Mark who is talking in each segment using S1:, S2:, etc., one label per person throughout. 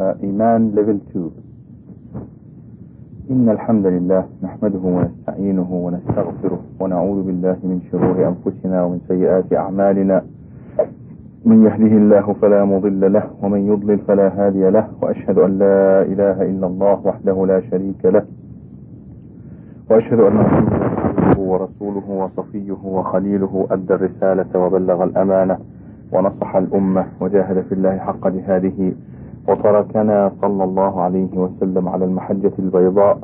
S1: إيمان ليفل 2 إن الحمد لله نحمده ونستعينه ونستغفره ونعوذ بالله من شرور أنفسنا ومن سيئات أعمالنا. من يهده الله فلا مضل له ومن يضلل فلا هادي له وأشهد أن لا إله إلا الله وحده لا شريك له. وأشهد أن محمدا ورسوله وصفيه وخليله أدى الرسالة وبلغ الأمانة ونصح الأمة وجاهد في الله حق جهاده. وتركنا صلى الله عليه وسلم على المحجة البيضاء.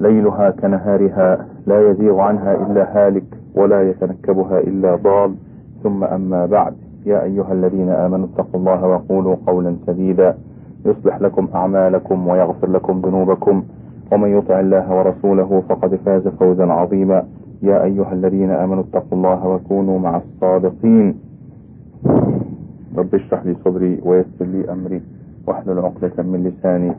S1: ليلها كنهارها لا يزيغ عنها إلا هالك ولا يتنكبها إلا ضال. ثم أما بعد يا أيها الذين آمنوا اتقوا الله وقولوا قولا سديدا. يصلح لكم أعمالكم ويغفر لكم ذنوبكم. ومن يطع الله ورسوله فقد فاز فوزا عظيما. يا أيها الذين آمنوا اتقوا الله وكونوا مع الصادقين. رب اشرح لي صدري ويسر لي أمري. واحلل عقدة من لساني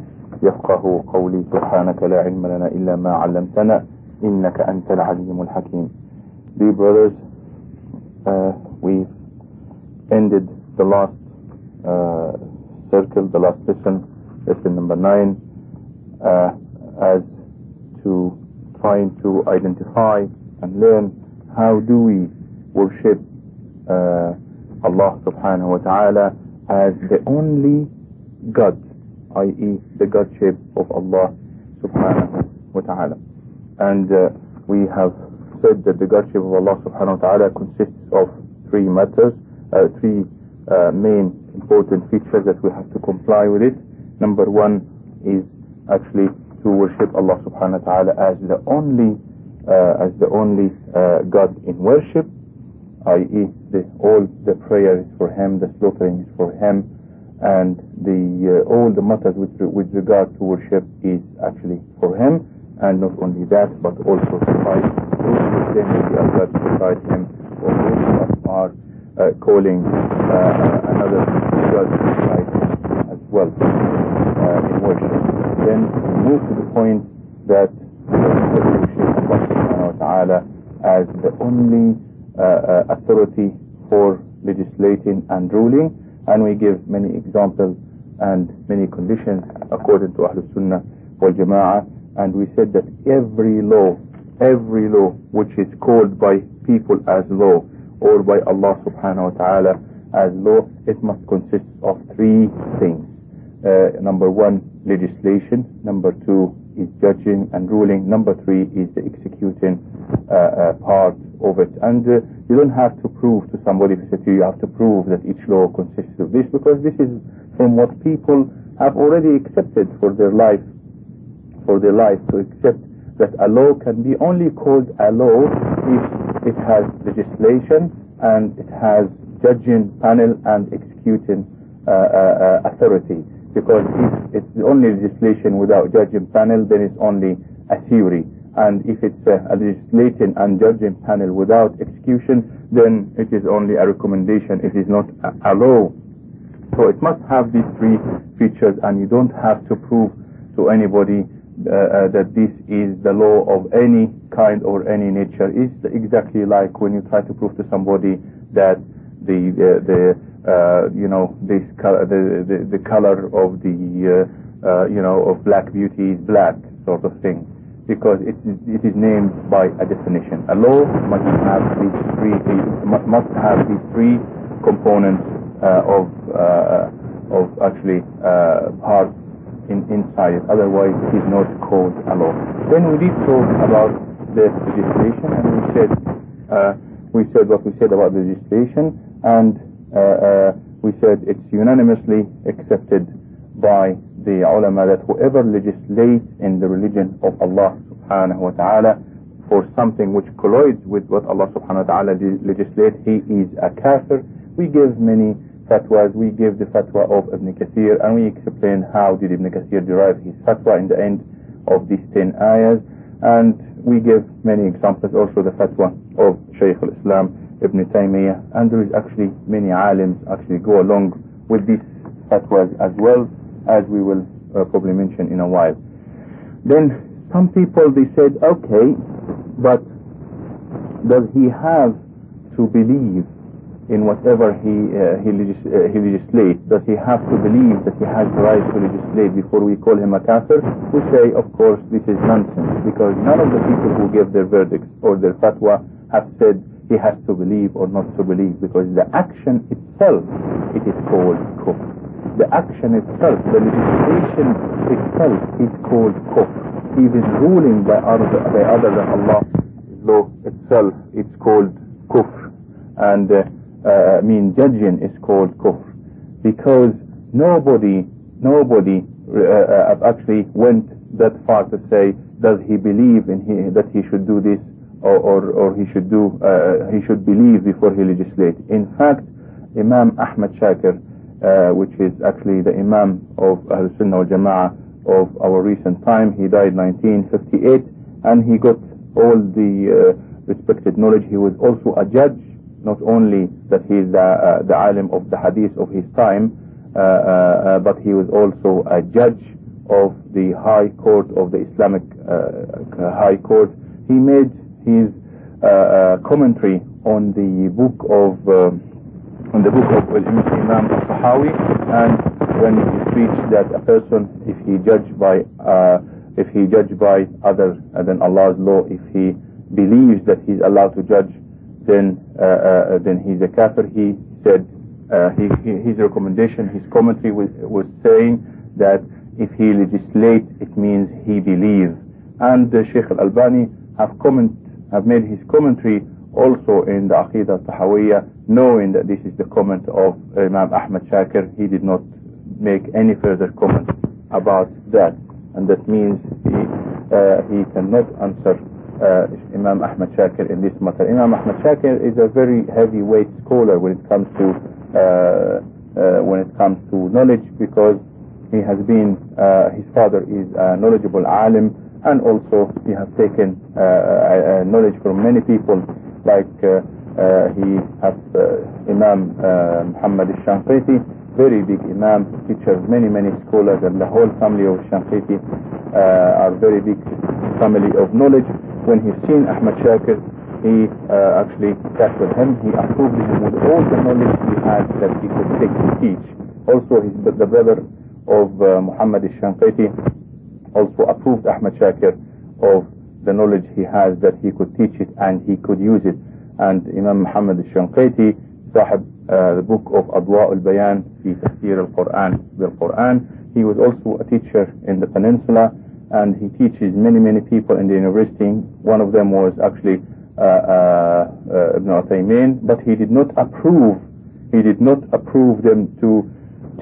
S1: يفقه قولي سبحانك لا علم لنا إلا ما علمتنا إنك أنت العليم الحكيم Dear brothers, uh, we've ended the last uh, circle, the last lesson, lesson number nine, uh, as to trying to identify and learn how do we worship uh, Allah subhanahu wa ta'ala as the only God, i.e. the Godship of Allah subhanahu wa ta'ala. And uh, we have said that the Godship of Allah subhanahu wa ta'ala consists of three matters, uh, three uh, main important features that we have to comply with it. Number one is actually to worship Allah subhanahu wa ta'ala as the only uh, as the only uh, God in worship, i.e. all the prayer is for Him, the slaughtering is for Him, and the uh, all the matters with with regard to worship is actually for Him, and not only that, but also beside those who claim to Allah beside Him, or those who are uh, calling uh, another God beside Him as well uh, in worship. Then we move to the point that Allah subhanahu wa ta'ala as the only uh, uh, authority for legislating and ruling and we give many examples and many conditions according to Ahlul Sunnah wal Jama'ah. And we said that every law every law which is called by people as law or by Allah subhanahu wa ta'ala as law it must consist of three things. Uh, number one legislation. Number two is judging and ruling. Number three is the executing uh, uh, part of it. And uh, you don't have to prove to somebody to you have to prove that each law consists of this because this is from what people have already accepted for their life for their life to accept that a law can be only called a law if it has legislation and it has judging panel and executing uh, uh, authority. Because if it's only legislation without judging panel then it's only a theory and if it's a, a legislating and judging panel without execution then it is only a recommendation. It is not a, law. So it must have these three features and you don't have to prove to anybody uh, uh, that this is the law of any kind or any nature. It's exactly like when you try to prove to somebody that the the, the uh, you know this color, the, the the color of the uh, uh, you know of black beauty is black sort of thing because it is, it is named by a definition a law must have these three must have these three components uh, of of actually parts in, inside it. Otherwise, it is not called a law. Then we did talk about the legislation, and we said uh, we said what we said about the legislation, and uh, uh, we said it's unanimously accepted by the ulama that whoever legislates in the religion of Allah subhanahu wa ta'ala for something which collides with what Allah subhanahu wa ta'ala legislates, he is a kafir. We give many fatwas, we give the fatwa of Ibn Kathir and we explain how did Ibn Kathir derive his fatwa in the end of these 10 ayahs. And we give many examples also the fatwa of Shaykh al-Islam Ibn Taymiyyah. And there is actually many alims actually go along with these fatwas as well as we will uh, probably mention in a while then some people they said okay but does he have to believe in whatever he uh, he, legis uh, he legislates? Does he have to believe that he has the right to legislate before we call him a kafir? We say, of course, this is nonsense because none of the people who give their verdicts or their fatwa have said he has to believe or not to believe because the action itself it is called kufr. The action itself, the legislation itself is called kufr. Even ruling by other, by other than Allah. Law itself it's called kufr. And uh, uh, I mean judging is called kufr. Because nobody nobody uh, uh, actually went that far to say does he believe in he, that he should do this or, or, or he should do uh, he should believe before he legislate. In fact Imam Ahmad Shakir Uh, which is actually the Imam of Ahl Sunnah wal Jama'ah of our recent time he died 1958 and he got all the uh, respected knowledge he was also a judge not only that he is the, uh, the alim of the hadith of his time, uh, uh, uh but he was also a judge of the High Court of the Islamic High Court. He made his commentary on the book of um, on the book of Imam al-Tahawi and when he preached that a person if he judged by uh, if he judged by other than Allah's law if he believes that he's allowed to judge then uh, uh, then he's a kafir. He said uh, he, his recommendation, his commentary was, was saying that if he legislates, it means he believes. And Sheikh Al-Albani have comment have made his commentary also in the Aqidah Tahawiyya, knowing that this is the comment of Imam Ahmad Shakir. He did not make any further comment about that, and that means he uh, he cannot answer uh, Imam Ahmad Shakir in this matter. Imam Ahmad Shakir is a very heavyweight scholar when it comes to uh, uh, when it comes to knowledge because he has been uh, his father is a knowledgeable alim and also he has taken uh, knowledge from many people like uh, uh, he has uh, Imam Muhammad al-Shanqiti very big Imam teacher many many scholars and the whole family of Shanqiti are very big family of knowledge when he seen Ahmad Shakir, he uh, actually with him. He approved him with all the knowledge he had that he could take to teach. Also, his, the brother of uh, Muhammad al-Shanqiti also approved Ahmad Shakir of the knowledge he has that he could teach it and he could use it and Imam Muhammad al-Shanqiti uh, the book of أضواء البيان the Quran, the Quran. he was also a teacher in the peninsula and he teaches many many people in the university one of them was actually uh, uh, uh Ibn but he did not approve he did not approve them to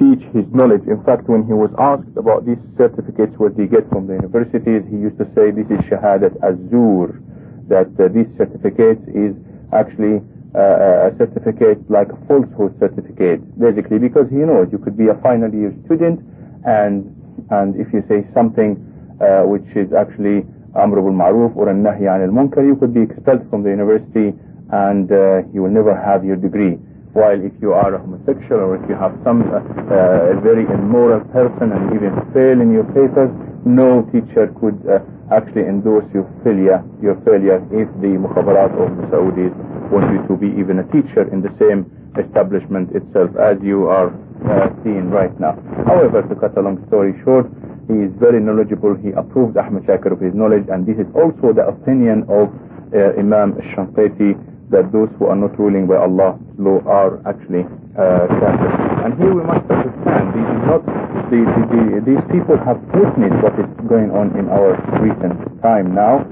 S1: teach his knowledge. In fact, when he was asked about these certificates what he get from the universities, he used to say this is shahadat azur, that uh, this certificate is actually uh, a certificate like a falsehood certificate, basically because he knows you could be a final year student and and if you say something uh, which is actually Amr Ma'ruf or Nahi al Munkar, you could be expelled from the university and uh, you will never have your degree. While if you are a homosexual or if you have some uh, very immoral person and even fail in your papers, no teacher could uh, actually endorse your failure, your failure if the mukhabarat of the Saudis want you to be even a teacher in the same establishment itself as you are uh, seeing right now. However, to cut a long story short, he is very knowledgeable. He approved Ahmad Shakir of his knowledge, and this is also the opinion of uh, Imam Shanqiti that those who are not ruling by Allah's law are actually uh, kafir. And here we must understand, these not the, the, the, these people have witnessed what is going on in our recent time now.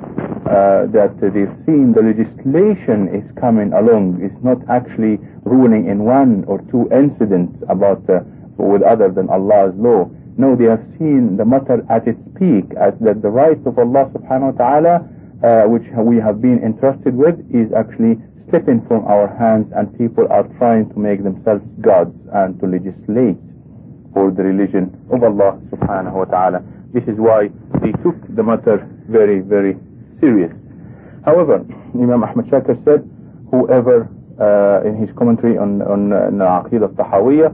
S1: Uh, that they've seen the legislation is coming along. It's not actually ruling in one or two incidents about uh, with other than Allah's law. No, they have seen the matter at its peak, as that the rights of Allah subhanahu wa ta'ala, uh, which we have been entrusted with, is actually slipping from our hands and people are trying to make themselves gods and to legislate for the religion of Allah subhanahu wa ta'ala. This is why they took the matter very, very serious. However, Imam Ahmad Shakir said, whoever, uh, in his commentary on, on uh, Aqidah al-Tahawiyah,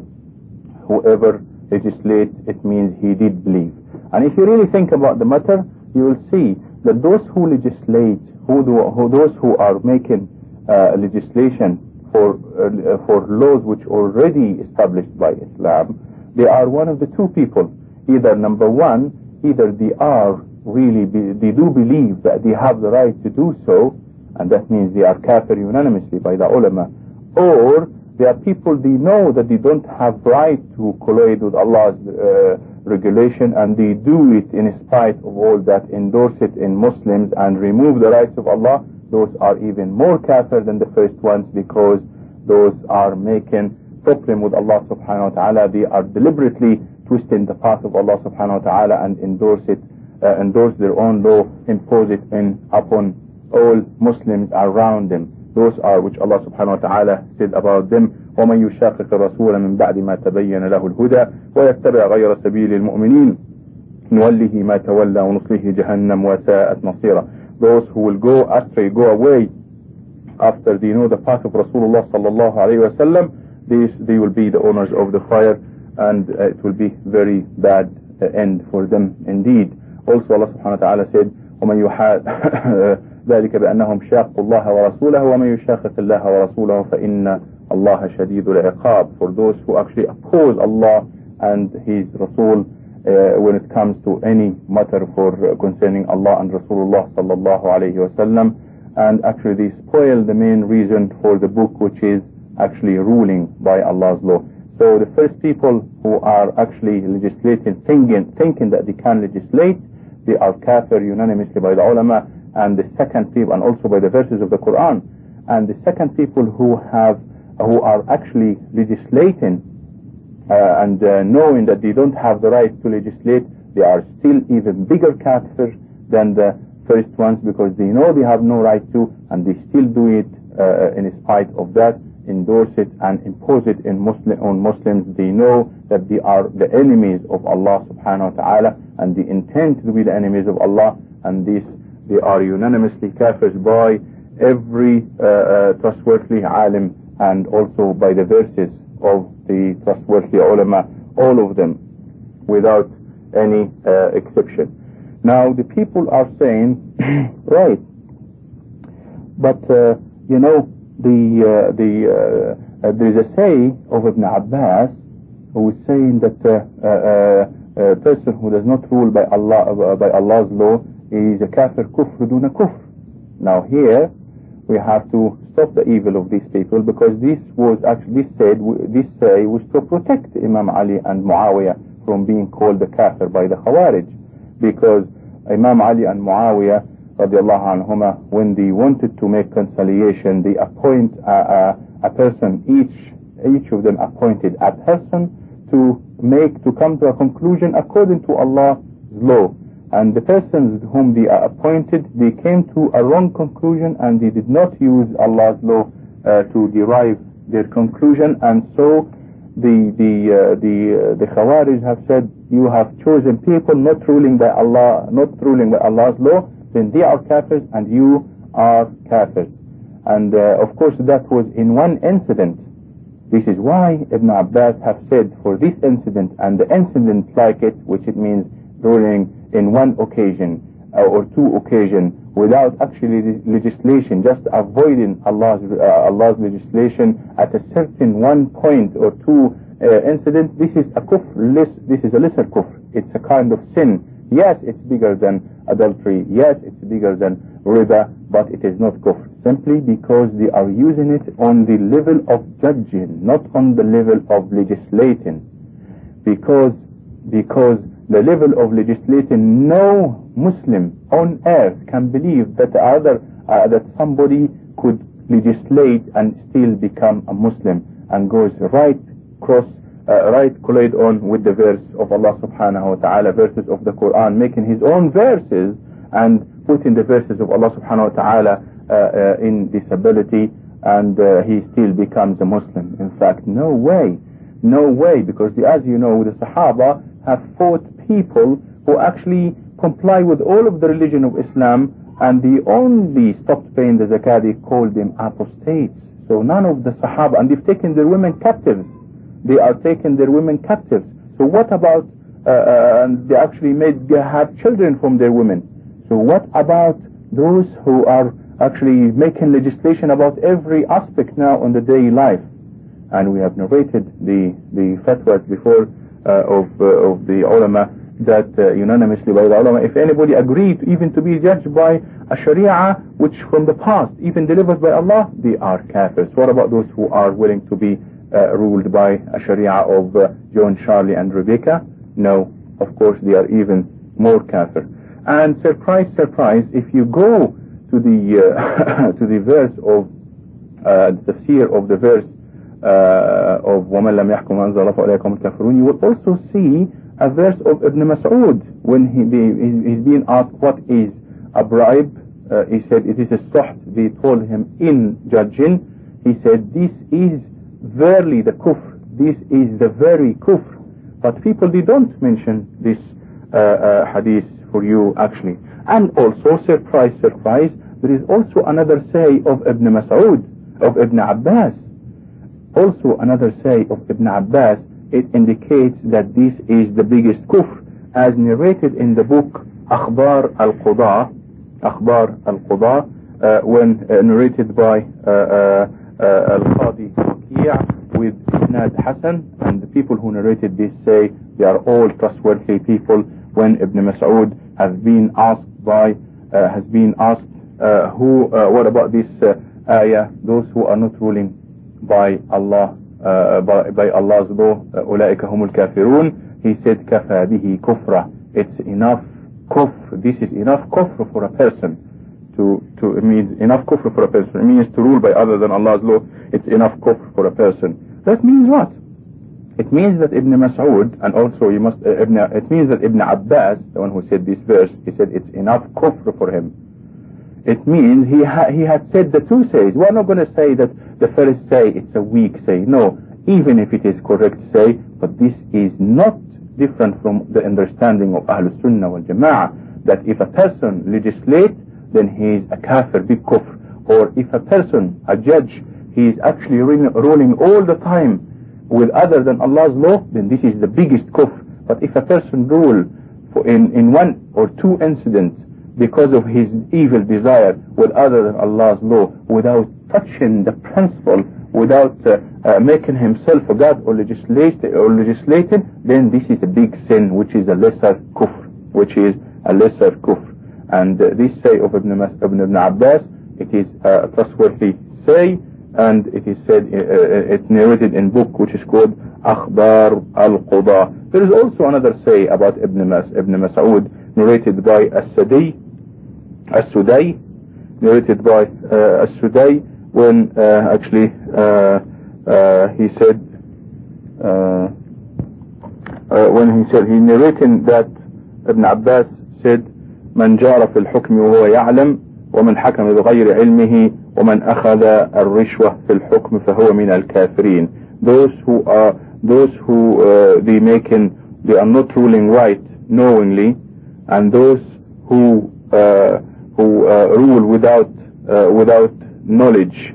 S1: whoever legislates, it means he did believe. And if you really think about the matter, you will see that those who legislate, who, do, who those who are making legislation for, uh, for laws which already established by Islam, they are one of the two people. Either number one, either they are really, be, they do believe that they have the right to do so, and that means they are kafir unanimously by the ulama, or there are people they know that they don't have right to collide with Allah's uh, regulation and they do it in spite of all that, endorse it in Muslims and remove the rights of Allah, those are even more kafir than the first ones because those are making problem with Allah subhanahu wa ta'ala. They are deliberately twisting the path of Allah subhanahu wa ta'ala and endorse it, uh, endorse their own law, impose it in upon all Muslims around them. Those are which Allah subhanahu wa ta'ala said about them ومن يشاقق الرسول من بعد ما تبين له الهدى ويتبع غير سبيل المؤمنين نوله ما تولى ونصله جهنم وساءت مصيرا those who will go astray go away after they know the path of Rasulullah sallallahu alayhi wa sallam they, they will be the owners of the fire and uh, it will be very bad uh, end for them indeed also Allah subhanahu wa ta'ala said ومن يحاد ذلك بأنهم شاقوا الله ورسوله ومن يشاقق الله ورسوله فإن الله شديد العقاب for those who actually oppose Allah and His Rasul uh, when it comes to any matter for uh, concerning Allah and Rasulullah sallallahu alayhi wasallam and actually they spoil the main reason for the book which is actually ruling by Allah's law. So the first people who are actually legislating thinking, thinking that they can legislate they are kafir unanimously by the ulama and the second people and also by the verses of the Quran. And the second people who have who are actually legislating uh, and uh, knowing that they don't have the right to legislate they are still even bigger kafir than the first ones because they know they have no right to and they still do it uh, in spite of that endorse it and impose it in Muslim, on Muslims. They know that they are the enemies of Allah subhanahu wa ta'ala and they intend to be the enemies of Allah and this they are unanimously kafirs by every uh, uh, trustworthy alim and also by the verses of the trustworthy ulama, all of them, without any uh, exception. Now the people are saying, right, but uh, you know the uh, the uh, there is a say of Ibn Abbas who is saying that a person who does not rule by Allah by Allah's law is a kafir kufr duna kufr. Now here we have to stop the evil of these people because this was actually said this say was to protect Imam Ali and Muawiyah from being called the kafir by the Khawarij. Because Imam Ali and Muawiyah radiallahu anhuma when they wanted to make conciliation they appoint a, a, a person each each of them appointed a person to make to come to a conclusion according to Allah's law and the persons whom they are appointed they came to a wrong conclusion and they did not use Allah's law uh, to derive their conclusion. And so the the uh, the uh, the Khawarij have said you have chosen people not ruling by Allah not ruling by Allah's law then they are kafirs and you are kafirs. And uh, of course that was in one incident. This is why Ibn Abbas have said for this incident and the incident like it which it means ruling in one occasion uh, or two occasions without actually legislation, just avoiding Allah's, uh, Allah's legislation at a certain one point or two uh, incident, this is a kufr, this is a lesser kufr. It's a kind of sin. Yes, it's bigger than adultery. Yes, it's bigger than riba, but it is not kufr. Simply because they are using it on the level of judging, not on the level of legislating. Because, because the level of legislating, no Muslim on earth can believe that other uh, that somebody could legislate and still become a Muslim and goes right cross uh, right collide on with the verse of Allah subhanahu wa ta'ala verses of the Quran making his own verses and putting the verses of Allah subhanahu wa ta'ala uh, uh, in disability and uh, he still becomes a Muslim. In fact no way no way because the, as you know the Sahaba have fought people who actually comply with all of the religion of Islam and they only stopped paying the zakat they called them apostates. So none of the Sahaba and they've taken their women captives. They are taking their women captives. So what about uh, uh, and they actually made they have children from their women. So what about those who are actually making legislation about every aspect now on the daily life. And we have narrated the, the fatwas before of, uh, of the ulama that uh, unanimously by the ulama, if anybody agreed even to be judged by a sharia which from the past, even delivered by Allah, they are kafirs. What about those who are willing to be uh, ruled by a sharia of uh, John, Charlie and Rebecca? No, of course they are even more kafir. And surprise, surprise, if you go to the uh, to the verse of uh, the tafsir of the verse uh, of وَمَنْ لَمْ يَحْكُمْ أَنزَلَ اللَّهُ فَأُولَٰئِكَ الْكَافِرُونَ you will also see a verse of Ibn Mas'ud when he he's being asked what is a bribe uh, he said it is a suht they told him in judging he said this is verily the kufr this is the very kufr but people they don't mention this uh, uh, hadith for you actually and also surprise surprise there is also another say of Ibn Mas'ud of Ibn Abbas also another say of Ibn Abbas it indicates that this is the biggest kufr as narrated in the book Akhbar al-Qudah Akhbar al-Qudah uh, when uh, narrated by uh, uh, uh Al-Qadi Waqi' with Isnad Hassan. And the people who narrated this say they are all trustworthy people when Ibn Mas'ud has been asked by has been asked who what about this ayah those who are not ruling by Allah uh, by, by Allah's law أولئك هم الكافرون he said كفى به كفرة it's enough kufr this is enough kufr for a person to to it means enough kufr for a person it means to rule by other than Allah's law it's enough kufr for a person that means what it means that Ibn Mas'ud and also you must uh, Ibn, it means that Ibn Abbas the one who said this verse he said it's enough kufr for him it means he ha he had said the two says. We're not going to say that the first say it's a weak say. No, even if it is correct say, but this is not different from the understanding of Ahlul Sunnah wal Jama'ah that if a person legislates, then he is a kafir, big kufr. Or if a person, a judge, he is actually ruling all the time with other than Allah's law, then this is the biggest kufr. But if a person rule for in, in one or two incidents because of his evil desire with other than Allah's law without touching the principle without uh, uh, making himself a God or, legislate, or legislating then this is a big sin which is a lesser kufr which is a lesser kufr. And uh, this say of Ibn, Mas Ibn, Ibn Abbas it is a trustworthy say and it is said uh, uh, it's narrated in book which is called Akhbar al-Qudah there is also another say about Ibn, Mas Ibn Mas'ud narrated by As-Sadi as-Sudai narrated by uh, As-Sudai when uh, actually uh, uh, he said uh, uh, when he said he narrated that Ibn Abbas said من جار في الحكم وهو يعلم ومن حكم بغير علمه ومن أخذ الرشوة في الحكم فهو من الكافرين those who are those who uh, they making they are not ruling right knowingly and those who uh, who uh, rule without uh, without knowledge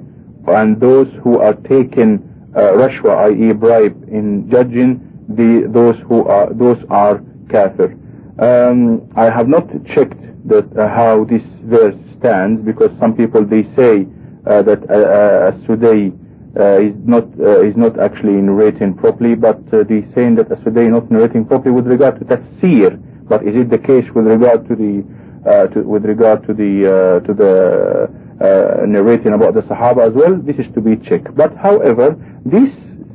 S1: and those who are taking uh, rashwa i.e. bribe in judging the those who are those are kafir um, I have not checked that uh, how this verse stands because some people they say uh, that uh, Sudai is not is not actually narrating properly but they saying that Sudai is not narrating properly with regard to tafsir but is it the case with regard to the uh, to, with regard to the uh, to the uh, narrating about the Sahaba as well. This is to be checked. But however, this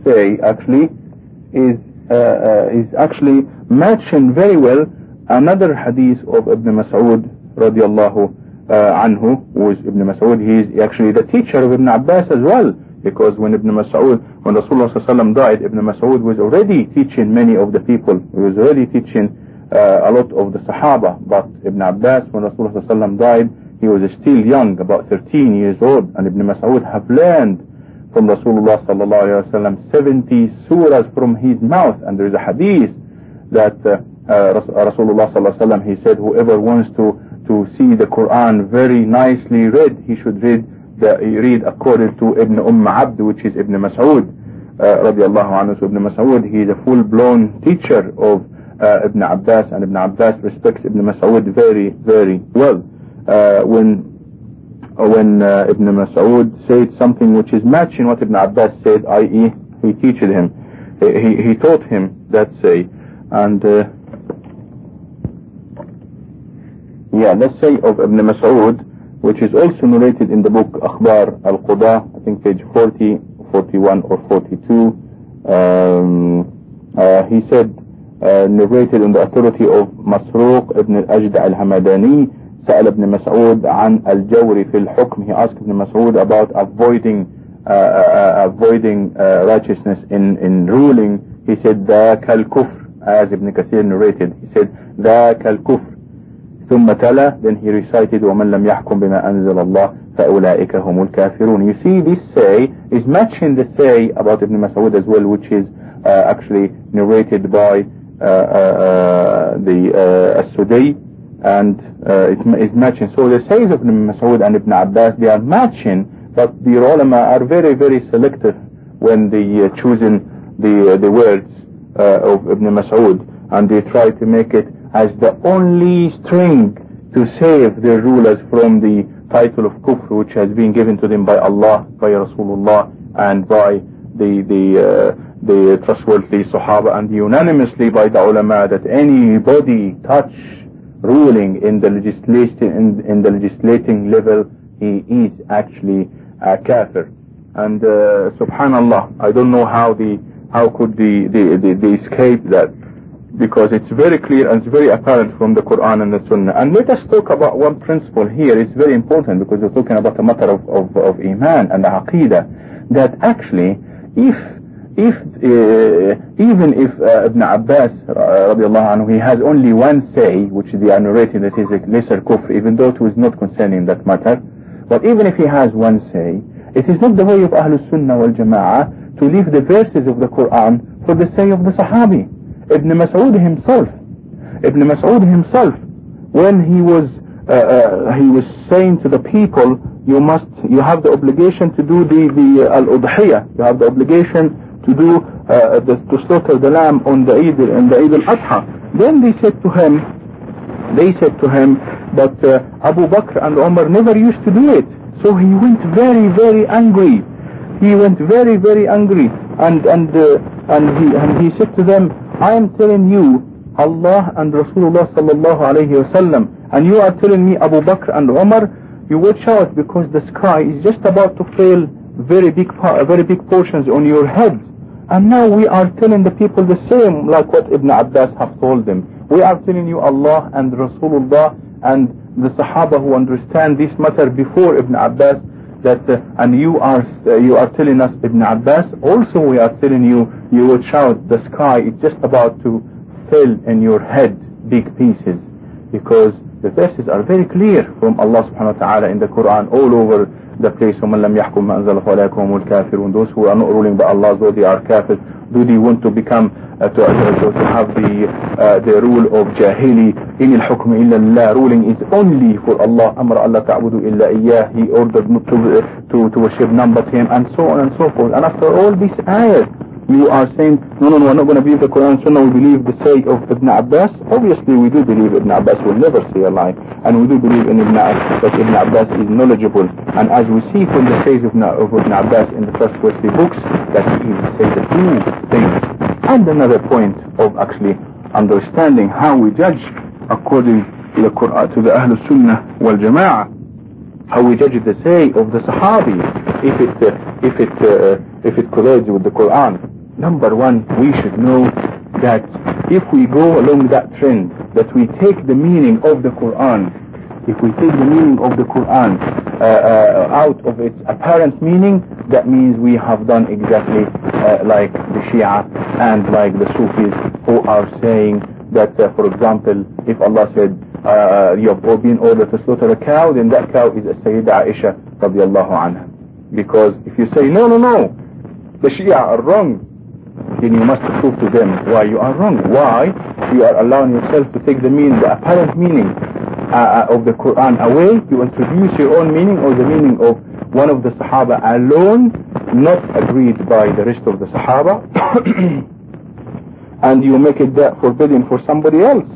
S1: say actually is is actually matching very well another hadith of Ibn Mas'ud radiallahu uh, anhu is Ibn Mas'ud he is actually the teacher of Ibn Abbas as well because when Ibn Mas'ud when Rasulullah died Ibn Mas'ud was already teaching many of the people he was already teaching uh, a lot of the Sahaba. But Ibn Abbas, when Rasulullah died, he was still young, about 13 years old. And Ibn Mas'ud have learned from Rasulullah sallallahu 70 surahs from his mouth. And there is a hadith that uh, uh, Rasulullah sallallahu he said, whoever wants to to see the Quran very nicely read, he should read the, read according to Ibn Umm Abd, which is Ibn Mas'ud. Uh, radiallahu anhu. So Ibn Mas'ud, he is a full-blown teacher of uh, Ibn Abbas and Ibn Abbas respects Ibn Mas'ud very very well uh, when when uh, Ibn Mas'ud said something which is matching what Ibn Abbas said, i.e. he teached him, he, he taught him that say, and uh, yeah, let's say of Ibn Mas'ud, which is also narrated in the book Akhbar al-Qudah, I think page 40, 41 or 42, um, uh, he said, uh, narrated on the authority of Masruq ibn al-Ajd al-Hamadani, سأل ابن مسعود عن الجور في الحكم he asked ibn Mas'ud about avoiding uh, uh, avoiding uh, righteousness in in ruling he said ذاك الكفر as Ibn Kathir narrated he said ذاك الكفر ثم تلا then he recited ومن لم يحكم بما أنزل الله فأولئك هم الكافرون you see this say is matching the say about Ibn Mas'ud as well which is uh, actually narrated by uh, uh, the uh, As-Sudai and uh, it is matching. So the sayings of Ibn Mas'ud and Ibn Abbas, they are matching, but the ulama are very, very selective when they uh, choosing the uh, the words uh, of Ibn Mas'ud, and they try to make it as the only string to save their rulers from the title of kufr which has been given to them by Allah, by Rasulullah, and by the the uh, the trustworthy Sahaba, and unanimously by the ulama that anybody touch ruling in the legislation in, in the legislating level he is actually a kafir. And uh, subhanallah I don't know how the how could the, the, the, the escape that because it's very clear and it's very apparent from the Quran and the Sunnah. And let us talk about one principle here. It's very important because we're talking about a matter of, of, of Iman and Aqidah that actually if if uh, even if uh, Ibn Abbas uh, anhu, he has only one say which they are narrating that is a lesser kufr even though it was not concerning that matter but even if he has one say it is not the way of Ahlul Sunnah wal Jama'ah to leave the verses of the Quran for the say of the Sahabi Ibn Mas'ud himself. Ibn Mas'ud himself when he was uh, uh, he was saying to the people you must you have the obligation to do the the uh, al-udhiyah you have the obligation to do uh, the, to slaughter the lamb on the Eid on the Eid al-Adha. Then they said to him, they said to him, but uh, Abu Bakr and Umar never used to do it. So he went very very angry. He went very very angry, and and uh, and he and he said to them, I am telling you, Allah and Rasulullah sallallahu alayhi wasallam, and you are telling me Abu Bakr and Umar, you watch out because the sky is just about to fail very big very big portions on your head and now we are telling the people the same like what Ibn Abbas have told them. We are telling you Allah and Rasulullah and the Sahaba who understand this matter before Ibn Abbas that uh, and you are uh, you are telling us Ibn Abbas also we are telling you you will shout the sky is just about to fill in your head big pieces because the verses are very clear from Allah subhanahu wa ta'ala in the Quran all over the place ومن لم يحكم ما أنزل فأولئك هم الكافرون those who are not ruling by Allah though they are kafir do they want to become uh, to, uh, to have the uh, the rule of jahili إن الحكم إلا الله ruling is only for Allah أمر الله تعبدوا إلا إياه he ordered not to, to, to worship none but him and so on and so forth and after all these ayahs you are saying, no, no, no, we're not going to believe the Quran So Sunnah, we believe the say of Ibn Abbas. Obviously, we do believe Ibn Abbas will never say a lie. And we do believe in Ibn Abbas, that Ibn Abbas is knowledgeable. And as we see from the says of, of Ibn Abbas in the first three books, that he will say the true things. And another point of actually understanding how we judge according to the Quran, to the Ahlul Sunnah wal Jama'ah, how we judge the say of the Sahabi, if it, if it, uh, if it collides with the Quran number one, we should know that if we go along that trend, that we take the meaning of the Quran, if we take the meaning of the Quran uh, uh, out of its apparent meaning, that means we have done exactly uh, like the Shia and like the Sufis who are saying that, uh, for example, if Allah said, you have been ordered to slaughter a cow, then that cow is a Sayyidah Aisha. Because if you say, no, no, no, the Shia are wrong, then you must prove to them why you are wrong. Why you are allowing yourself to take the meaning, the apparent meaning uh, uh, of the Quran away, you introduce your own meaning or the meaning of one of the Sahaba alone, not agreed by the rest of the Sahaba, and you make it that forbidden for somebody else.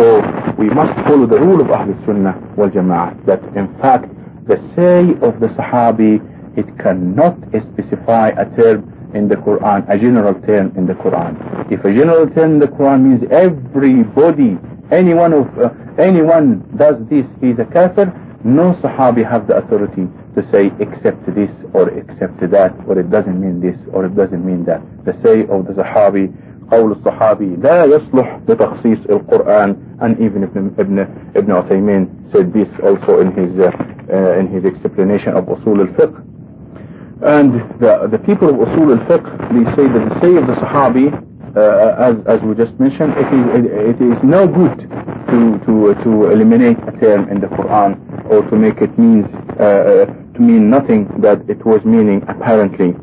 S1: So we must follow the rule of Ahlul Sunnah wal Jama'ah that in fact the say of the Sahabi, it cannot specify a term in the Quran, a general term in the Quran. If a general term in the Quran means everybody, anyone of uh, anyone does this, he's a kafir. No Sahabi have the authority to say except this or except that, or it doesn't mean this or it doesn't mean that. The say of the Sahabi قول الصحابي لا يصلح لتخصيص القرآن and even Ibn, Ibn, Ibn Uthaymeen said this also in his uh, uh, in his explanation of Usul al-Fiqh and the, the people of Usul al-Fiqh they say that the say of the Sahabi uh, as, as we just mentioned it is, it, it is no good to, to, to eliminate a term in the Quran or to make it means uh, to mean nothing that it was meaning apparently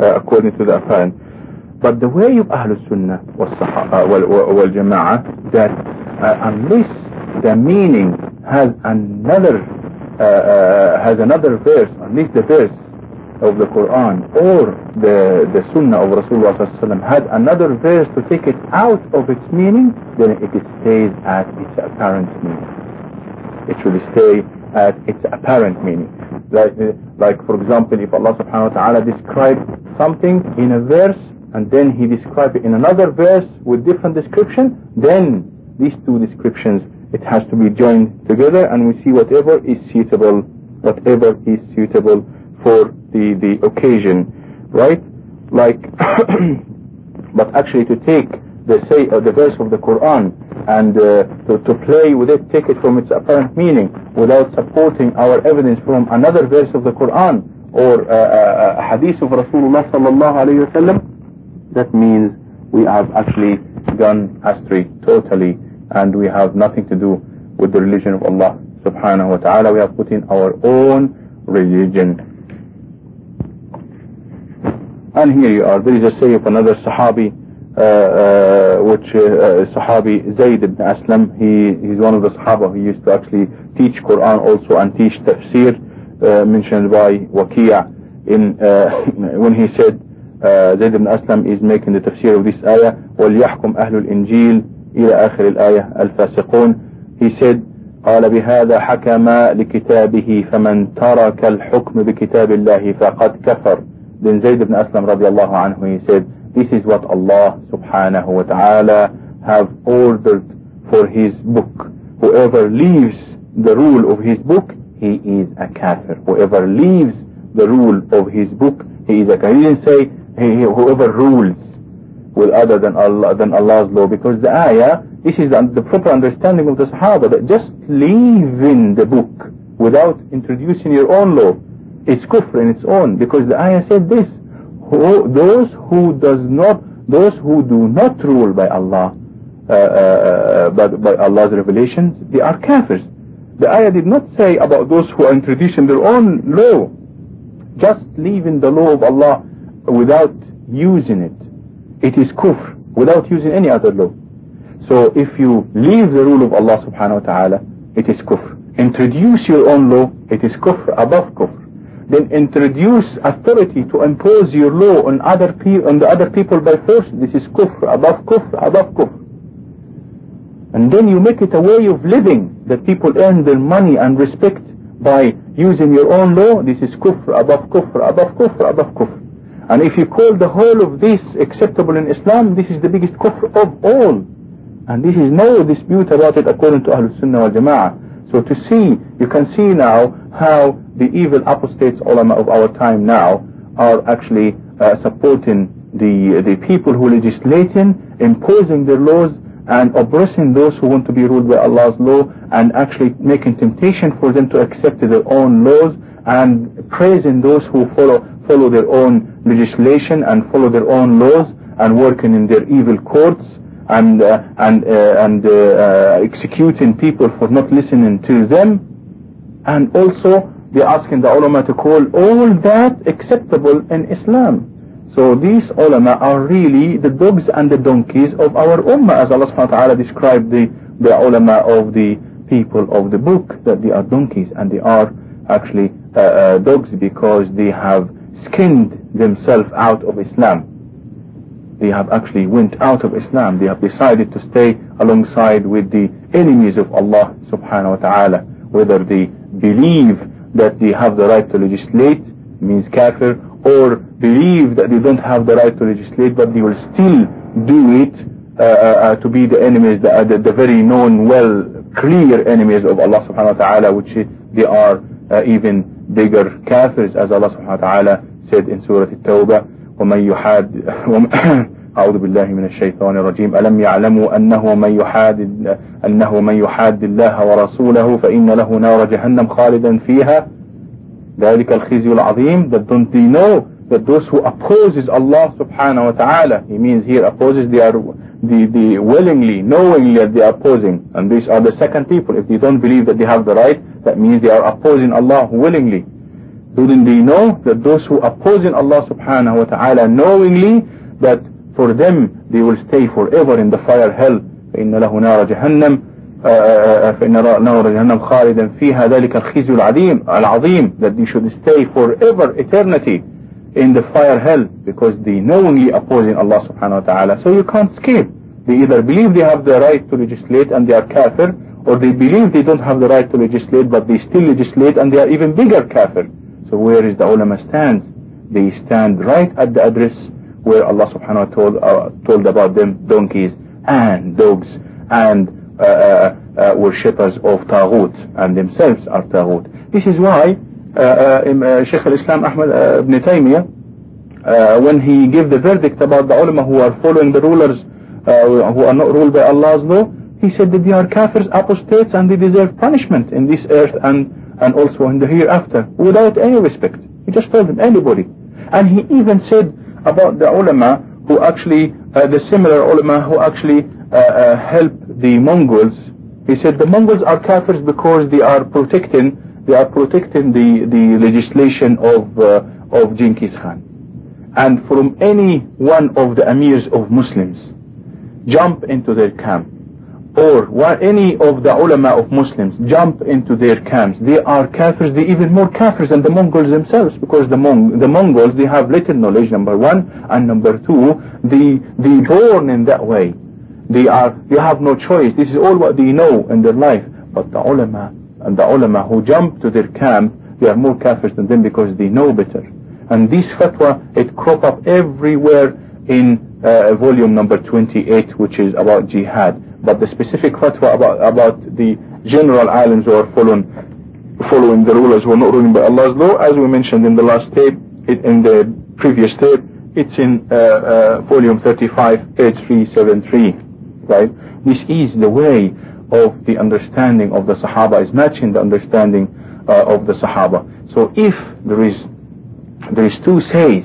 S1: uh, according to the apparent. But the way of Ahlul Sunnah wal Jama'ah that uh, unless the meaning has another uh, uh, has another verse, unless the verse of the Quran or the the Sunnah of Rasulullah had another verse to take it out of its meaning, then it stays at its apparent meaning. It should stay at its apparent meaning. Like, like for example, if Allah subhanahu wa ta'ala described something in a verse and then he described it in another verse with different description, then these two descriptions, it has to be joined together and we see whatever is suitable, whatever is suitable for the, the occasion, right? Like, but actually to take the say uh, the verse of the Quran and uh, to, to play with it, take it from its apparent meaning without supporting our evidence from another verse of the Quran or uh, uh a hadith of Rasulullah sallallahu alayhi wa sallam, that means we have actually gone astray totally and we have nothing to do with the religion of Allah subhanahu wa ta'ala. We have put in our own religion. And here you are. There is a say of another Sahabi, uh, uh, which uh, Sahabi Zayd ibn Aslam. He he's one of the Sahaba who used to actually teach Quran also and teach tafsir, uh, mentioned by Waqiyah in uh, when he said زيد بن أسلم is making the tafsir of this ayah وليحكم أهل الإنجيل إلى آخر الآية الفاسقون he said قال بهذا حكم لكتابه فمن ترك الحكم بكتاب الله فقد كفر Then Zayd ibn Aslam radiallahu anhu, he said, this is what Allah subhanahu wa ta'ala have ordered for his book. Whoever leaves the rule of his book, he is a kafir. Whoever leaves the rule of his book, he is a kafir. He didn't say he, whoever rules with other than Allah than Allah's law, because the ayah, this is the proper understanding of the Sahaba that just leaving the book without introducing your own law is kufr in its own because the ayah said this who, those who does not those who do not rule by Allah uh, uh, by, by Allah's revelations they are kafirs the ayah did not say about those who are introducing their own law just leaving the law of Allah without using it. It is kufr without using any other law. So if you leave the rule of Allah subhanahu wa ta'ala, it is kufr. Introduce your own law, it is kufr above kufr. Then introduce authority to impose your law on other people on the other people by force, this is kufr above kufr above kufr. And then you make it a way of living that people earn their money and respect by using your own law, this is kufr above kufr above kufr above kufr. And if you call the whole of this acceptable in Islam, this is the biggest kufr of all. And this is no dispute about it according to Ahlul Sunnah wal Jama'ah. So to see, you can see now how the evil apostates ulama of our time now are actually uh, supporting the the people who legislating, imposing their laws and oppressing those who want to be ruled by Allah's law and actually making temptation for them to accept their own laws and praising those who follow follow their own legislation and follow their own laws and working in their evil courts and uh, and uh, and uh, uh, executing people for not listening to them and also they're asking the ulama to call all that acceptable in Islam so these ulama are really the dogs and the donkeys of our ummah as Allah subhanahu wa ta'ala described the, the ulama of the people of the book that they are donkeys and they are actually uh, uh, dogs because they have skinned themselves out of Islam. They have actually went out of Islam. They have decided to stay alongside with the enemies of Allah subhanahu wa ta'ala, whether they believe that they have the right to legislate, means kafir, or believe that they don't have the right to legislate, but they will still do it uh, uh, uh to be the enemies, the, the, the, very known, well, clear enemies of Allah subhanahu wa ta'ala, which they are uh, even bigger kafirs, as Allah subhanahu wa ta'ala said in Surah At-Tawbah, ومن يحاد أعوذ بالله من الشيطان الرجيم ألم يعلموا أنه من يحاد أنه من يحاد الله ورسوله فإن له نار جهنم خالدا فيها ذلك الخزي العظيم that don't they know that those who opposes Allah wa ta'ala he means here opposes they are the, the willingly knowingly that they are opposing and these are the second people if they don't believe that they have the right that means they are opposing Allah willingly don't they know that those who oppose Allah subhanahu wa ta'ala knowingly that for them they will stay forever in the fire hell فإن له نار جهنم فإن نار جهنم خالدا فيها ذلك الخزي العظيم العظيم that they should stay forever eternity in the fire hell because they knowingly opposing Allah subhanahu wa ta'ala so you can't escape they either believe they have the right to legislate and they are kafir or they believe they don't have the right to legislate but they still legislate and they are even bigger kafir so where is the ulama stands they stand right at the address where Allah subhanahu wa told, uh, told about them donkeys and dogs and uh, uh, uh worshippers of Taghut and themselves are Taghut. This is why uh, uh, Shaykh al-Islam Ahmad ibn Taymiyyah when he gave the verdict about the ulama who are following the rulers who are not ruled by Allah's law he said that they are kafirs, apostates and they deserve punishment in this earth and, and also in the hereafter without any respect. He just told them anybody. And he even said about the ulama who actually, uh, the similar ulama who actually uh, uh, helped the Mongols. He said the Mongols are kafirs because they are protecting, they are protecting the, the legislation of, uh, of Genghis Khan. And from any one of the emirs of Muslims jump into their camp or why any of the ulama of Muslims jump into their camps, they are kafirs, they even more kafirs than the Mongols themselves because the, Mong the Mongols, they have little knowledge, number one, and number two, they, they born in that way. They are, they have no choice. This is all what they know in their life. But the ulama, and the ulama who jump to their camp, they are more kafirs than them because they know better. And this fatwa, it crop up everywhere in uh, volume number 28, which is about jihad but the specific fatwa about, about the general islands who are following, following the rulers who are not ruling by Allah's law, as we mentioned in the last tape, it, in the previous tape, it's in uh, uh, volume 35, page 373, right? This is the way of the understanding of the Sahaba, is matching the understanding uh, of the Sahaba. So if there is, there is two says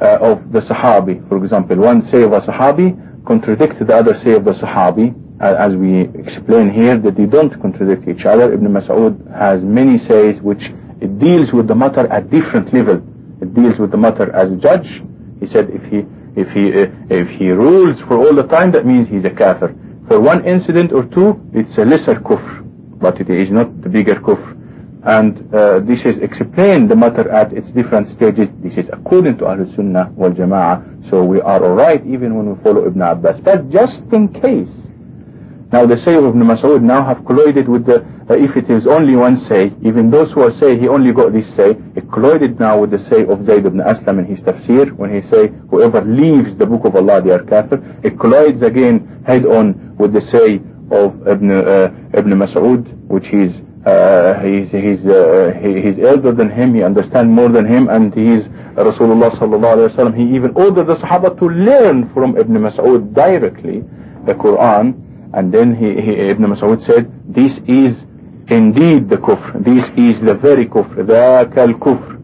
S1: uh, of the Sahabi, for example, one say of a Sahabi, contradict the other say of the Sahabi, as we explain here, that they don't contradict each other. Ibn Mas'ud has many says which it deals with the matter at different level. It deals with the matter as a judge. He said if he if he uh, if he rules for all the time, that means he's a kafir. For one incident or two, it's a lesser kufr, but it is not the bigger kufr this is explained the matter at its different stages. This is according to Ahlul Sunnah wal Jama'ah. So we are alright even when we follow Ibn Abbas. But just in case now the say of Ibn Mas'ud now have collided with the uh, if it is only one say even those who are say he only got this say it collided now with the say of Zayd ibn Aslam in his tafsir when he say whoever leaves the book of Allah they are kafir. It collides again head on with the say of Ibn, uh, Ibn Mas'ud which is uh, he's he's uh, he, he's elder than him, he understands more than him, and he's Rasulullah sallallahu alaihi wasallam. He even ordered the Sahaba to learn from Ibn Mas'ud directly the Quran, and then he, he Ibn Mas'ud said, "This is indeed the kufr. This is the very kufr. The kal kufr,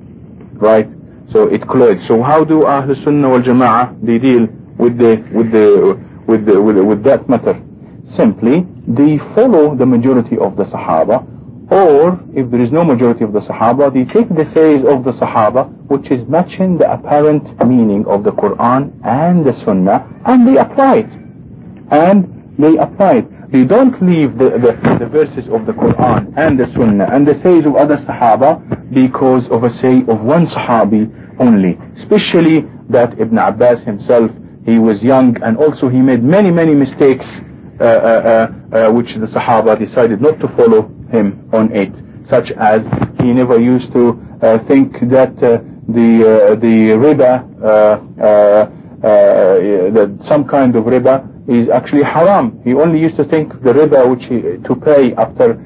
S1: right? So it collides. So how do Ahl Sunnah wal Jama'ah they deal with the with the with the, with, the, with that matter? Simply, they follow the majority of the Sahaba or, if there is no majority of the Sahaba, they take the says of the Sahaba, which is matching the apparent meaning of the Quran and the Sunnah, and they apply it. And they apply it. They don't leave the, the, the verses of the Quran and the Sunnah and the says of other Sahaba because of a say of one Sahabi only. Especially that Ibn Abbas himself, he was young and also he made many, many mistakes uh, uh, uh, uh which the Sahaba decided not to follow him on it, such as he never used to uh, think that uh, the uh, the riba, that some kind of riba is actually haram. He only used to think the riba which he, to pay after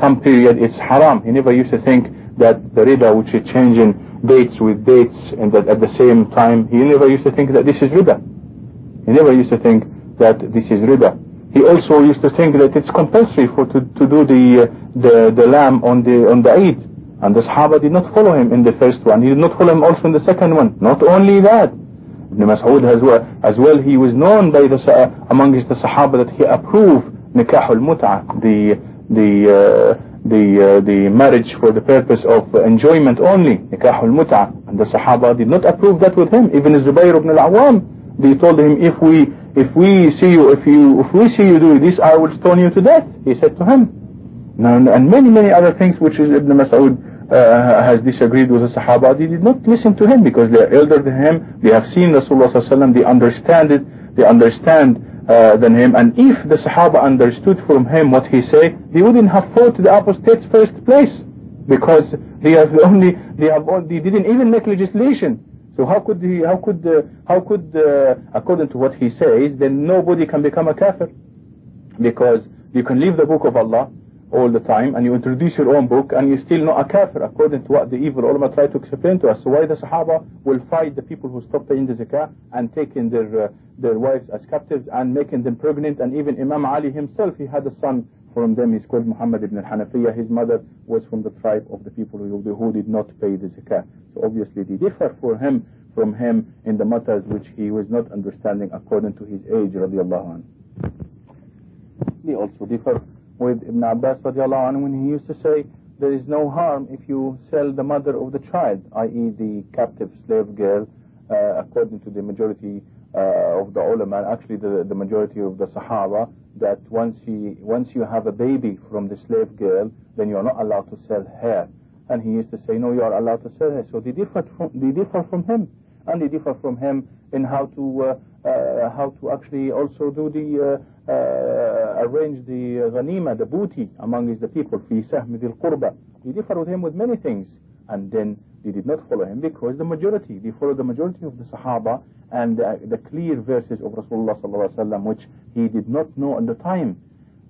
S1: some period is haram. He never used to think that the riba which is changing dates with dates and that at the same time he never used to think that this is riba. He never used to think that this is riba. He also used to think that it's compulsory for to, to do the, the the lamb on the on the Eid. And the Sahaba did not follow him in the first one. He did not follow him also in the second one. Not only that, Ibn Mas'ud as well, as well he was known by the uh, the Sahaba that he approved nikah al-mut'ah, the the uh, the uh, the marriage for the purpose of enjoyment only, nikah al-mut'ah. And the Sahaba did not approve that with him. Even Zubayr ibn al-Awwam, they told him, if we if we see you, if you, if we see you do this, I will stone you to death. He said to him. And many, many other things which is Ibn Mas'ud uh, has disagreed with the Sahaba. They did not listen to him because they are elder than him. They have seen Rasulullah sallallahu They understand it. They understand uh, than him. And if the Sahaba understood from him what he said, they wouldn't have fought the apostates first place because they have only they have they didn't even make legislation so how could he, how could, uh, how could, uh, according to what he says, then nobody can become a kafir? Because you can leave the book of Allah all the time and you introduce your own book and you're still not a kafir according to what the evil ulama try to explain to us. So why the Sahaba will fight the people who stop paying the zakah and taking their, uh, their wives as captives and making them pregnant and even Imam Ali himself, he had a son from them. He's called Muhammad ibn al-Hanafiya. His mother was from the tribe of the people who, did not pay the zakah. So obviously they differ for him from him in the matters which he was not understanding according to his age radiallahu anhu. They also differ with Ibn Abbas radiallahu anhu when he used to say there is no harm if you sell the mother of the child, i.e. the captive slave girl, uh, according to the majority of the ulama, actually the, the majority of the Sahaba, that once you, once you have a baby from the slave girl, then you are not allowed to sell her. And he used to say, no, you are allowed to sell her. So they differ from, they differ from him. And they differ from him in how to uh, uh, how to actually also do the uh, uh arrange the ghanima, the booty among the people. في سهم ذي القربى. They differ with him with many things. And then they did not follow him because the majority, they followed the majority of the Sahaba and the, the clear verses of Rasulullah sallallahu alaihi wasallam, which he did not know at the time.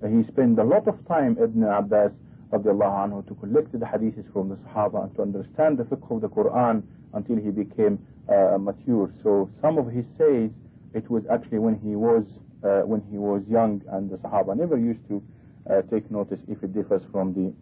S1: he spent a lot of time, Ibn Abbas, anhu, to collect the hadiths from the Sahaba and to understand the fiqh of the Quran until he became uh, mature. So some of his says, it was actually when he was uh, when he was young, and the Sahaba never used to uh, take notice if it differs from the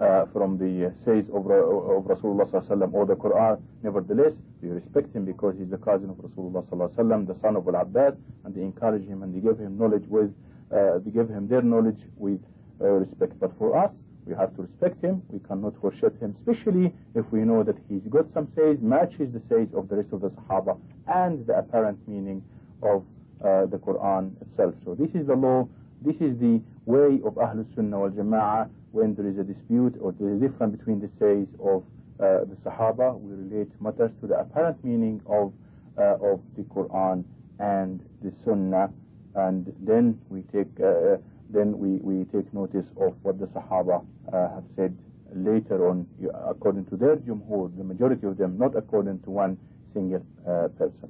S1: uh, from the says of, of Rasulullah sallallahu or the Quran. Nevertheless, we respect him because he's the cousin of Rasulullah sallallahu the son of Al-Abbas, and they encourage him and they give him knowledge with, uh, they give him their knowledge with uh, respect. But for us, we have to respect him. We cannot worship him, especially if we know that he's got some says, matches the says of the rest of the Sahaba and the apparent meaning of uh, the Quran itself. So this is the law. This is the way of Ahlul Sunnah wal Jama'ah when there is a dispute or there is a difference between the says of uh, the Sahaba. We relate matters to the apparent meaning of uh, of the Quran and the Sunnah, and then we take uh, then we, we take notice of what the Sahaba uh, have said later on, according to their jumhur, the majority of them, not according to one single uh, person.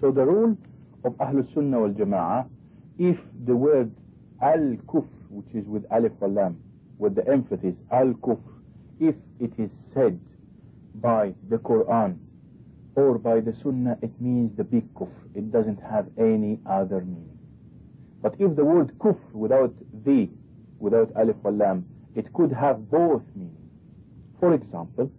S1: So the rule of Ahlul Sunnah wal Jama'ah, if the word al-kufr, which is with alif lam, with the emphasis al-kufr, if it is said by the Quran or by the Sunnah, it means the big kufr. It doesn't have any other meaning. But if the word kufr without the, without alif lam, it could have both meanings. For example,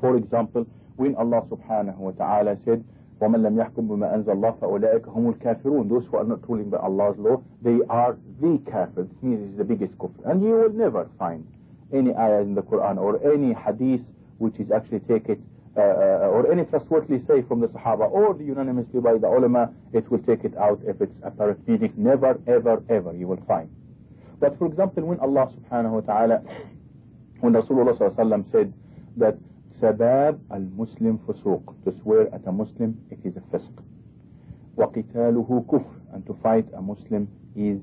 S1: for example, when Allah subhanahu wa ta'ala said, وَمَنْ لَمْ يَحْكُمْ بِمَا أَنزَلَ اللَّهُ فَأُولَٰئِكَ هُمُ الْكَافِرُونَ Those who are not ruling by Allah's law, they are the kafir. This means it's the biggest kufr. And you will never find any ayah in the Quran or any hadith which is actually take it uh, uh, or any trustworthy say from the Sahaba or the unanimously by the ulama, it will take it out if it's apparent meaning. Never, ever, ever you will find. But for example, when Allah subhanahu wa ta'ala, when Rasulullah sallallahu said that sabab al-Muslim fusuq, to swear at a Muslim, it is a fisq. وَقِتَالُهُ kufr, and to fight a Muslim is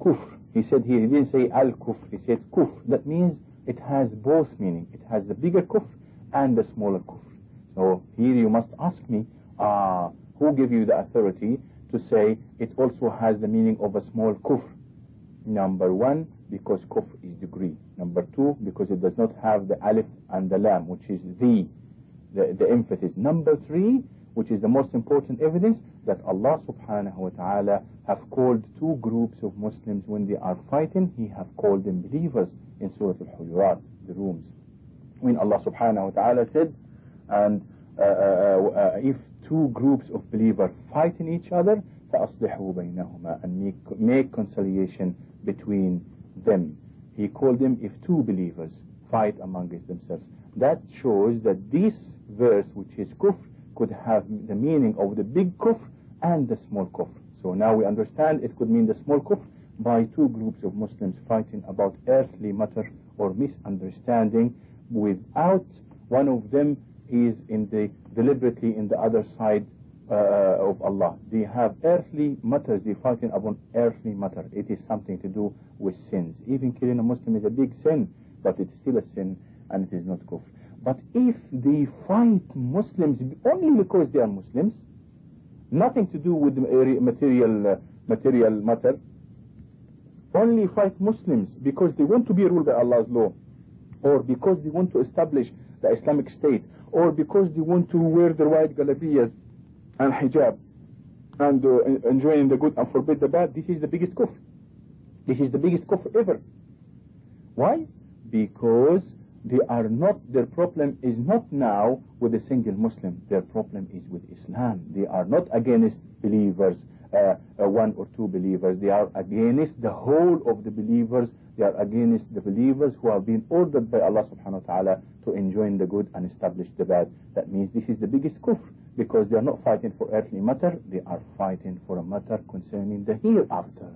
S1: kufr. He said here, he didn't say al-kufr, he said kufr. That means it has both meaning. It has the bigger kufr and the smaller kufr. So here you must ask me, uh, who gave you the authority to say it also has the meaning of a small kufr? Number one, because kufr is degree. Number two, because it does not have the alif and the lam, which is the, the, the emphasis. Number three, which is the most important evidence, that Allah subhanahu wa ta'ala have called two groups of Muslims when they are fighting, He have called them believers in Surah Al-Hujurat, the rooms. When Allah subhanahu wa ta'ala said, and uh, uh, uh, if two groups of believers fighting each other, فَأَصْلِحُوا بَيْنَهُمَا and make, make conciliation between them. He called them if two believers fight amongst themselves. That shows that this verse, which is kufr, could have the meaning of the big kufr and the small kufr. So now we understand it could mean the small kufr by two groups of Muslims fighting about earthly matter or misunderstanding without one of them is in the deliberately in the other side uh, of Allah. They have earthly matters, they fighting upon earthly matter. It is something to do with sins. Even killing a Muslim is a big sin, but it is still a sin and it is not kufr. But if they fight Muslims only because they are Muslims, nothing to do with material uh, material matter, only fight Muslims because they want to be ruled by Allah's law, or because they want to establish the Islamic State, or because they want to wear the white galabiyas and hijab and uh, enjoying the good and forbid the bad, this is the biggest kufr. This is the biggest kufr ever. Why? Because they are not, their problem is not now with a single Muslim. Their problem is with Islam. They are not against believers, uh, uh, one or two believers. They are against the whole of the believers. They are against the believers who have been ordered by Allah subhanahu wa ta'ala to enjoin the good and establish the bad. That means this is the biggest kufr because they are not fighting for earthly matter. They are fighting for a matter concerning the hereafter.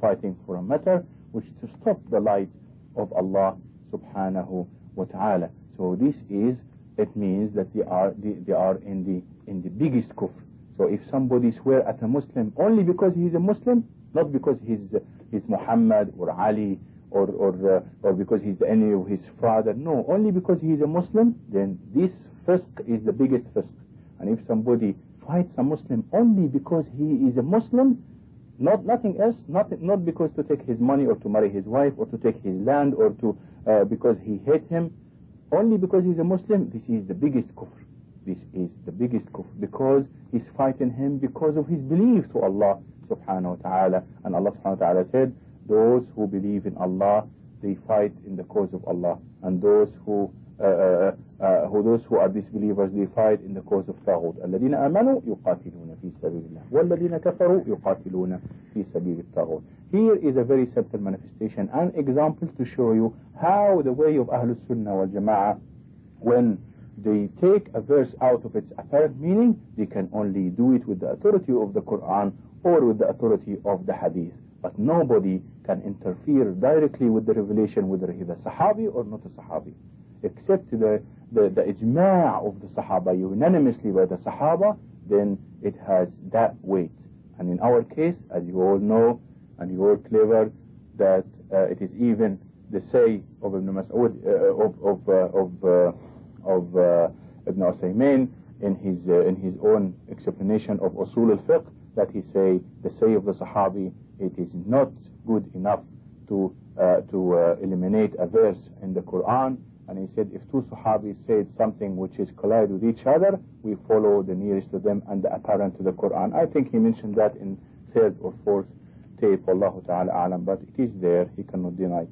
S1: Fighting for a matter which to stop the light of Allah subhanahu wa ta'ala. So this is, it means that they are, they, they are in the, in the biggest kufr. So if somebody swear at a Muslim only because he is a Muslim, not because he's, he's Muhammad or Ali or, or, uh, or because he's the enemy of his father, no, only because he is a Muslim, then this fisk is the biggest fisk. And if somebody fights a Muslim only because he is a Muslim, not nothing else, not not because to take his money or to marry his wife or to take his land or to uh, because he hate him, only because he's a Muslim, this is the biggest kufr. This is the biggest kufr because he's fighting him because of his belief to Allah subhanahu wa ta'ala. And Allah subhanahu wa ta'ala said, those who believe in Allah, they fight in the cause of Allah. And those who uh, uh, uh, who those who are disbelievers they fight in the cause of Taghut. الذين آمنوا يقاتلون في سبيل الله والذين كفروا يقاتلون في سبيل الطاغوت. Here is a very subtle manifestation, an example to show you how the way of Ahlul Sunnah wal Jama'ah when they take a verse out of its apparent meaning, they can only do it with the authority of the Quran or with the authority of the Hadith. But nobody can interfere directly with the revelation whether he's a Sahabi or not a Sahabi except the, the, the ijma' of the Sahaba unanimously by the Sahaba, then it has that weight. And in our case, as you all know, and you all clever, that uh, it is even the say of Ibn Mas'ud, uh, of, of, uh, of, uh, of uh, Ibn Usaymin in his, uh, in his own explanation of Usul al-Fiqh, that he say, the say of the Sahabi, it is not good enough to, to eliminate a verse in the Quran and he said, if two Sahabis said something which is collide with each other, we follow the nearest to them and the apparent to the Quran. I think he mentioned that in third or fourth tape, Allah Ta'ala Alam, but it is there, he cannot deny.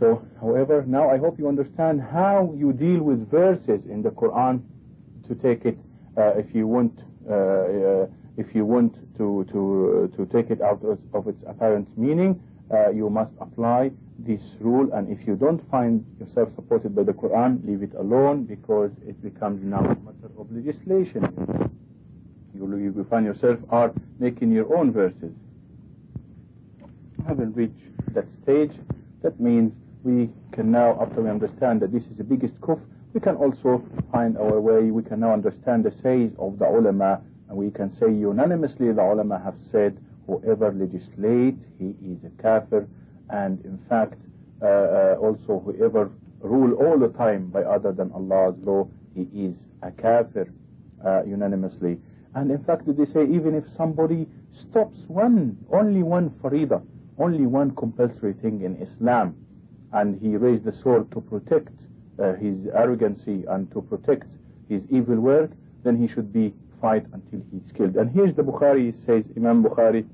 S1: So, however, now I hope you understand how you deal with verses in the Quran to take it, uh, if you want, uh, uh, if you want to, to, to take it out of, of its apparent meaning, uh, you must apply this rule and if you don't find yourself supported by the Quran leave it alone because it becomes now a matter of legislation. You will find yourself are making your own verses. Having reached that stage. That means we can now after we understand that this is the biggest kuf we can also find our way. We can now understand the says of the ulama and we can say unanimously the ulama have said whoever legislates, he is a kafir, and in fact, uh, uh, also whoever rule all the time by other than Allah's law, he is a kafir uh, unanimously. And in fact, they say even if somebody stops one, only one farida, only one compulsory thing in Islam, and he raised the sword to protect uh, his arrogancy and to protect his evil work, then he should be fight until he's killed. And here's the Bukhari says, Imam Bukhari,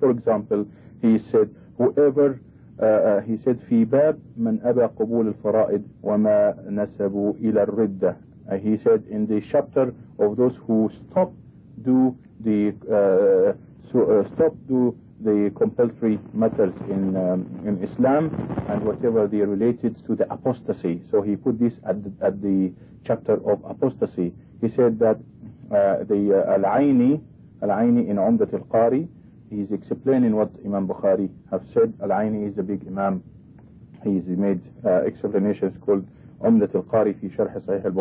S1: for example, he said, whoever uh, uh, he said في باب من أبى قبول الفرائض وما نسبوا إلى الردة uh, he said in the chapter of those who stop do the uh, so, uh, stop do the compulsory matters in um, in Islam and whatever they are related to the apostasy. So he put this at the, at the chapter of apostasy. He said that uh, the uh, Al-Aini, Al-Aini in Umdat al-Qari, he's explaining what Imam Bukhari have said. Al-Aini is a big Imam. He's made uh, explanations called Umdat al-Qari fi Sharh Sahih